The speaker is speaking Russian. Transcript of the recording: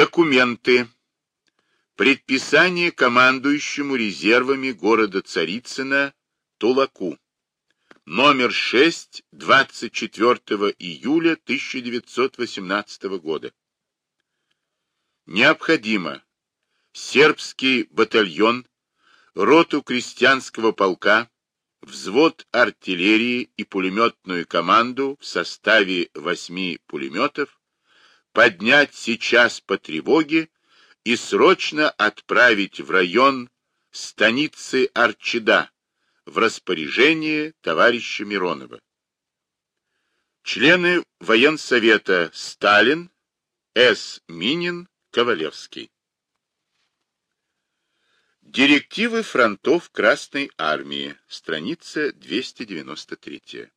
Документы. Предписание командующему резервами города Царицына Тулаку. Номер 6, 24 июля 1918 года. Необходимо сербский батальон, роту крестьянского полка, взвод артиллерии и пулеметную команду в составе восьми пулеметов поднять сейчас по тревоге и срочно отправить в район станицы Арчида в распоряжение товарища Миронова. Члены военсовета Сталин, С. Минин, Ковалевский. Директивы фронтов Красной Армии, страница 293.